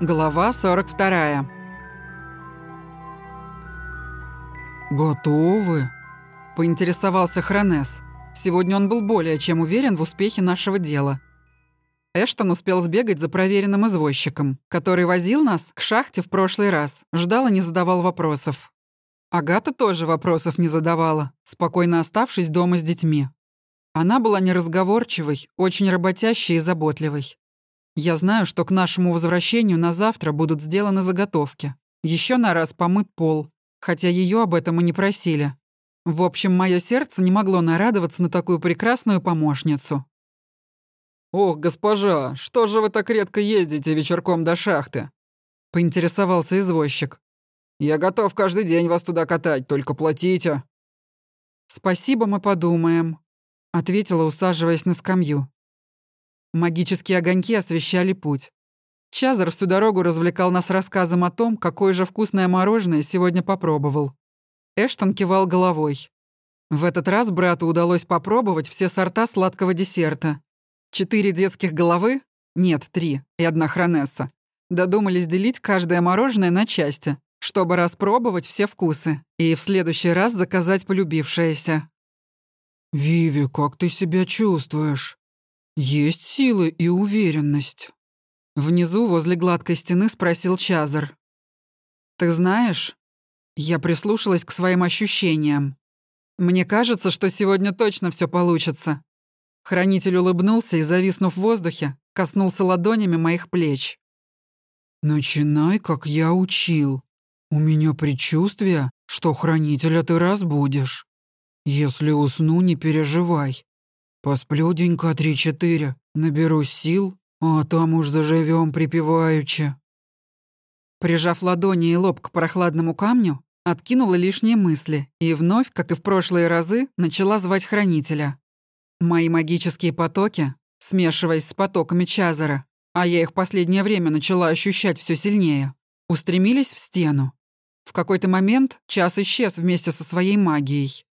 Глава 42. «Готовы?» – поинтересовался Хронес. Сегодня он был более чем уверен в успехе нашего дела. Эштон успел сбегать за проверенным извозчиком, который возил нас к шахте в прошлый раз, ждал и не задавал вопросов. Агата тоже вопросов не задавала, спокойно оставшись дома с детьми. Она была неразговорчивой, очень работящей и заботливой. Я знаю, что к нашему возвращению на завтра будут сделаны заготовки. Еще на раз помыт пол, хотя ее об этом и не просили. В общем, мое сердце не могло нарадоваться на такую прекрасную помощницу. «Ох, госпожа, что же вы так редко ездите вечерком до шахты?» — поинтересовался извозчик. «Я готов каждый день вас туда катать, только платите». «Спасибо, мы подумаем», — ответила, усаживаясь на скамью. Магические огоньки освещали путь. Чазар всю дорогу развлекал нас рассказом о том, какое же вкусное мороженое сегодня попробовал. Эштон кивал головой. В этот раз брату удалось попробовать все сорта сладкого десерта. Четыре детских головы, нет, три, и одна хронесса, додумались делить каждое мороженое на части, чтобы распробовать все вкусы и в следующий раз заказать полюбившееся. «Виви, как ты себя чувствуешь?» «Есть силы и уверенность». Внизу, возле гладкой стены, спросил Чазар. «Ты знаешь?» Я прислушалась к своим ощущениям. «Мне кажется, что сегодня точно все получится». Хранитель улыбнулся и, зависнув в воздухе, коснулся ладонями моих плеч. «Начинай, как я учил. У меня предчувствие, что хранителя ты разбудишь. Если усну, не переживай. Посплю три-четыре, наберу сил, а там уж заживем припеваючи. Прижав ладони и лоб к прохладному камню, откинула лишние мысли и вновь, как и в прошлые разы, начала звать хранителя. Мои магические потоки, смешиваясь с потоками Чазара, а я их последнее время начала ощущать все сильнее, устремились в стену. В какой-то момент час исчез вместе со своей магией.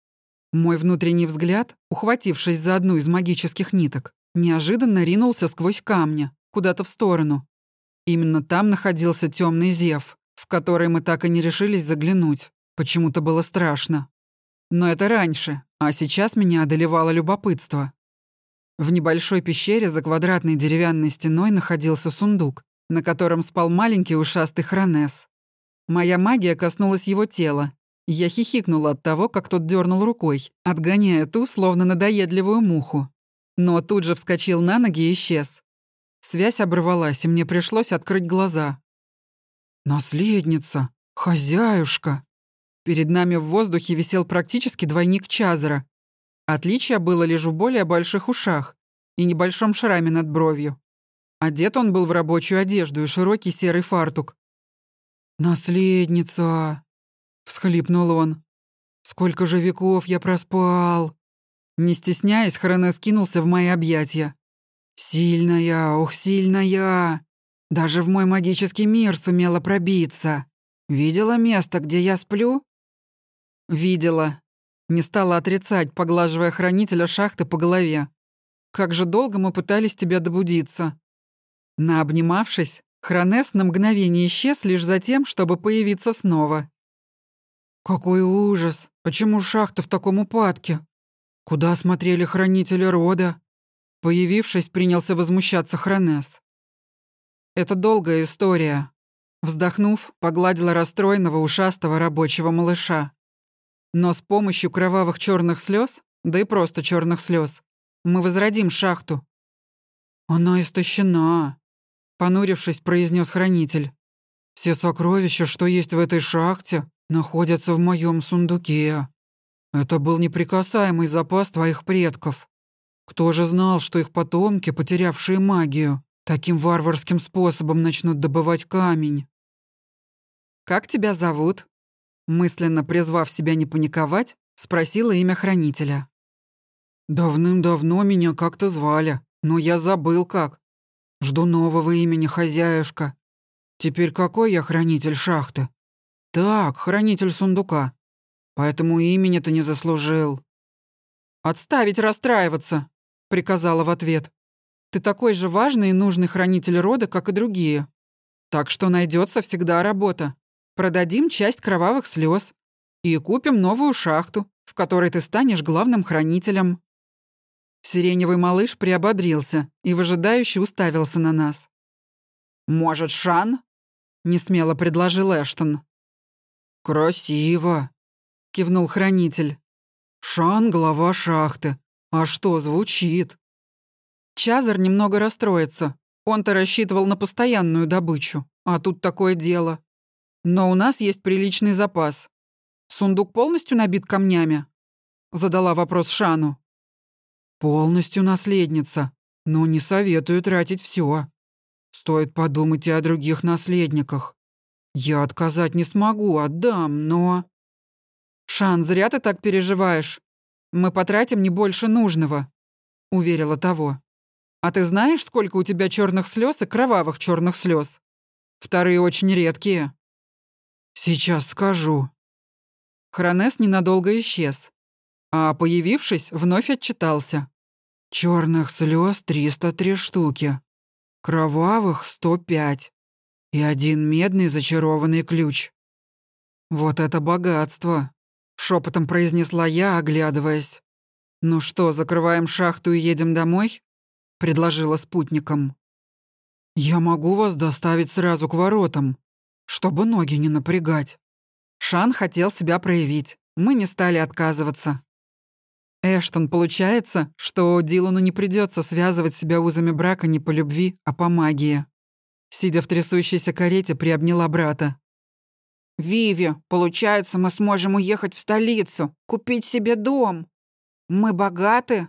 Мой внутренний взгляд, ухватившись за одну из магических ниток, неожиданно ринулся сквозь камни, куда-то в сторону. Именно там находился темный зев, в который мы так и не решились заглянуть. Почему-то было страшно. Но это раньше, а сейчас меня одолевало любопытство. В небольшой пещере за квадратной деревянной стеной находился сундук, на котором спал маленький ушастый хронес. Моя магия коснулась его тела, я хихикнула от того, как тот дернул рукой, отгоняя ту, словно надоедливую муху. Но тут же вскочил на ноги и исчез. Связь оборвалась, и мне пришлось открыть глаза. «Наследница! Хозяюшка!» Перед нами в воздухе висел практически двойник Чазара. Отличие было лишь в более больших ушах и небольшом шраме над бровью. Одет он был в рабочую одежду и широкий серый фартук. «Наследница!» Всхлипнул он. «Сколько же веков я проспал!» Не стесняясь, Хронес кинулся в мои объятия. «Сильная, ох, сильная! Даже в мой магический мир сумела пробиться. Видела место, где я сплю?» «Видела». Не стала отрицать, поглаживая хранителя шахты по голове. «Как же долго мы пытались тебя добудиться». На обнимавшись, Хронес на мгновение исчез лишь за тем, чтобы появиться снова. «Какой ужас! Почему шахта в таком упадке? Куда смотрели хранители рода?» Появившись, принялся возмущаться Хронес. «Это долгая история». Вздохнув, погладила расстроенного ушастого рабочего малыша. Но с помощью кровавых черных слез, да и просто черных слез, мы возродим шахту. «Она истощена», — понурившись, произнес хранитель. «Все сокровища, что есть в этой шахте, находятся в моем сундуке. Это был неприкасаемый запас твоих предков. Кто же знал, что их потомки, потерявшие магию, таким варварским способом начнут добывать камень? «Как тебя зовут?» Мысленно призвав себя не паниковать, спросила имя хранителя. «Давным-давно меня как-то звали, но я забыл как. Жду нового имени, хозяюшка. Теперь какой я хранитель шахты?» «Так, хранитель сундука. Поэтому имени ты не заслужил». «Отставить расстраиваться», — приказала в ответ. «Ты такой же важный и нужный хранитель рода, как и другие. Так что найдется всегда работа. Продадим часть кровавых слез и купим новую шахту, в которой ты станешь главным хранителем». Сиреневый малыш приободрился и выжидающе уставился на нас. «Может, Шан?» — несмело предложил Эштон. «Красиво», — кивнул хранитель. «Шан — глава шахты. А что, звучит?» Чазар немного расстроится. Он-то рассчитывал на постоянную добычу, а тут такое дело. Но у нас есть приличный запас. Сундук полностью набит камнями?» Задала вопрос Шану. «Полностью наследница, но не советую тратить все. Стоит подумать и о других наследниках. Я отказать не смогу, отдам, но...» «Шан, зря ты так переживаешь. Мы потратим не больше нужного», — уверила того. «А ты знаешь, сколько у тебя черных слез и кровавых черных слез? Вторые очень редкие». «Сейчас скажу». Хронес ненадолго исчез, а, появившись, вновь отчитался. Черных слез 303 штуки, кровавых 105 и один медный зачарованный ключ. Вот это богатство, шепотом произнесла я, оглядываясь. Ну что, закрываем шахту и едем домой? предложила спутникам. Я могу вас доставить сразу к воротам, чтобы ноги не напрягать. Шан хотел себя проявить. Мы не стали отказываться. Эштон, получается, что Дилану не придется связывать себя узами брака не по любви, а по магии. Сидя в трясущейся карете, приобняла брата. «Виви, получается, мы сможем уехать в столицу, купить себе дом. Мы богаты?»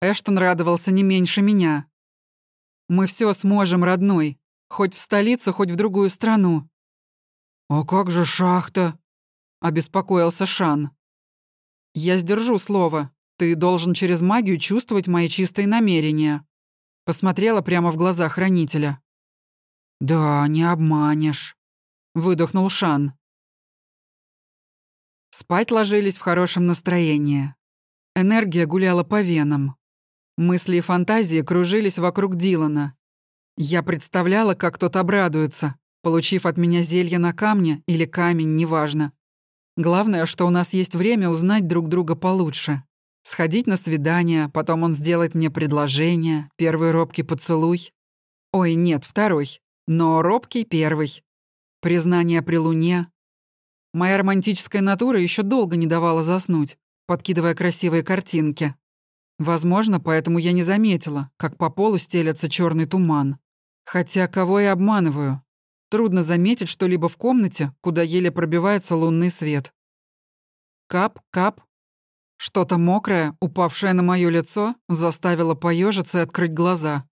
Эштон радовался не меньше меня. «Мы все сможем, родной. Хоть в столицу, хоть в другую страну». «А как же шахта?» — обеспокоился Шан. «Я сдержу слово. Ты должен через магию чувствовать мои чистые намерения». Посмотрела прямо в глаза хранителя. «Да, не обманешь», — выдохнул Шан. Спать ложились в хорошем настроении. Энергия гуляла по венам. Мысли и фантазии кружились вокруг Дилана. Я представляла, как тот обрадуется, получив от меня зелье на камне или камень, неважно. Главное, что у нас есть время узнать друг друга получше. Сходить на свидание, потом он сделает мне предложение, первый робкий поцелуй. Ой, нет, второй. Но робкий первый. Признание при луне. Моя романтическая натура еще долго не давала заснуть, подкидывая красивые картинки. Возможно, поэтому я не заметила, как по полу стелется черный туман. Хотя кого я обманываю? Трудно заметить что-либо в комнате, куда еле пробивается лунный свет. Кап, кап. Что-то мокрое, упавшее на мое лицо, заставило поежиться и открыть глаза.